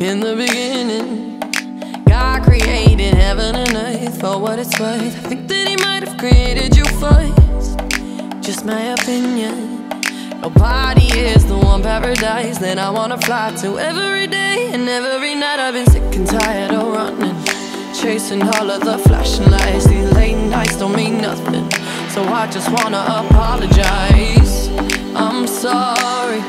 In the beginning, God created heaven and earth for what it's worth. I think that He might have created you first. Just my opinion. Nobody is the one paradise that I wanna fly to every day and every night. I've been sick and tired of running, chasing all of the flashing lights. These late nights don't mean nothing, so I just wanna apologize. I'm sorry,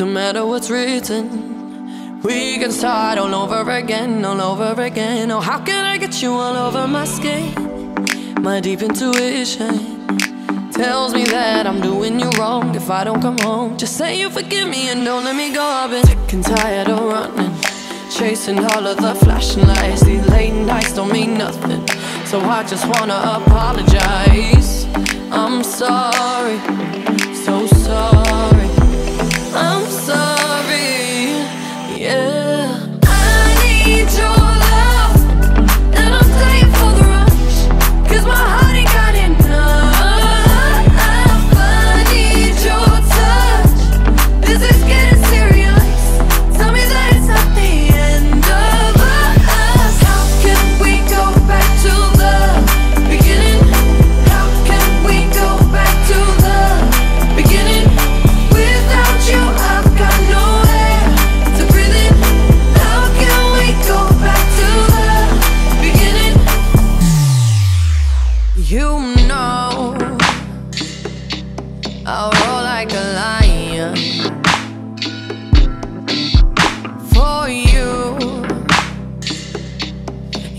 Don't matter what's written, we can start all over again, all over again. Oh, how can I get you all over my skin? My deep intuition tells me that I'm doing you wrong if I don't come home. Just say you forgive me and don't let me go. I've been sick and tired of running, chasing all of the flashing lights. These late nights don't mean nothing, so I just wanna apologize. I'm sorry, Cause my heart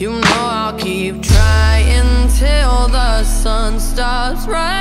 You know I'll keep trying till the sun stops rising.